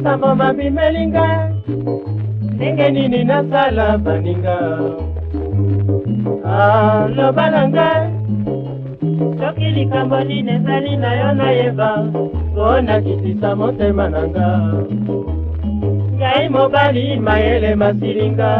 masambo babimelinga ndenge nini nasala baninga loba na ngai soki likambo nini ezali na yo nayeba mpo nakitisa motema na nga ngai mobali mayele masilinga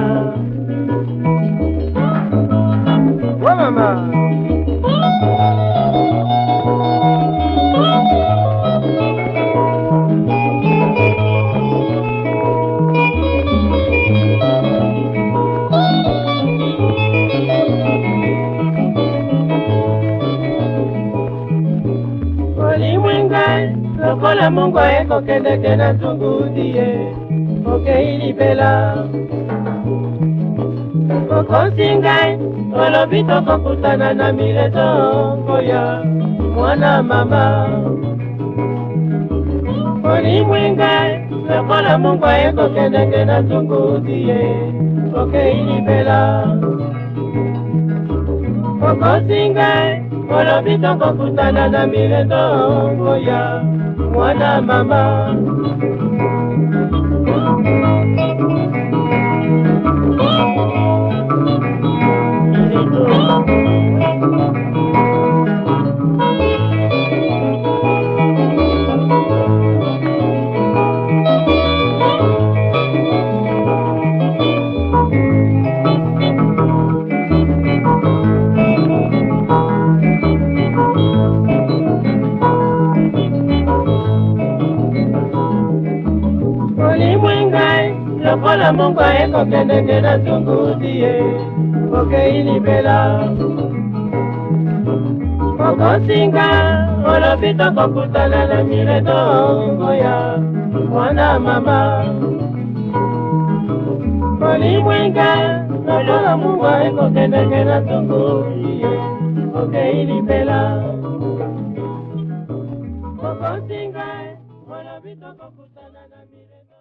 lokola mongo ekokendeke na zungudi ye okei libela okosi ngai olobi tokokutana na mileto koya mwana mama olimwi ngai lokola mongo ekokendeke na zungudi ye okei libela okosi ngai olobi tokokutana na mireto ngoya mwana mama lokola mongwa ekokendenge na tungudi ye okei libela okosinga olobi tokokutana na mireto ngoya mwana mama olimwenga lokola mongwa ekokendenge na tungudi ye okei libela okosinga olobi tokokutana na mireto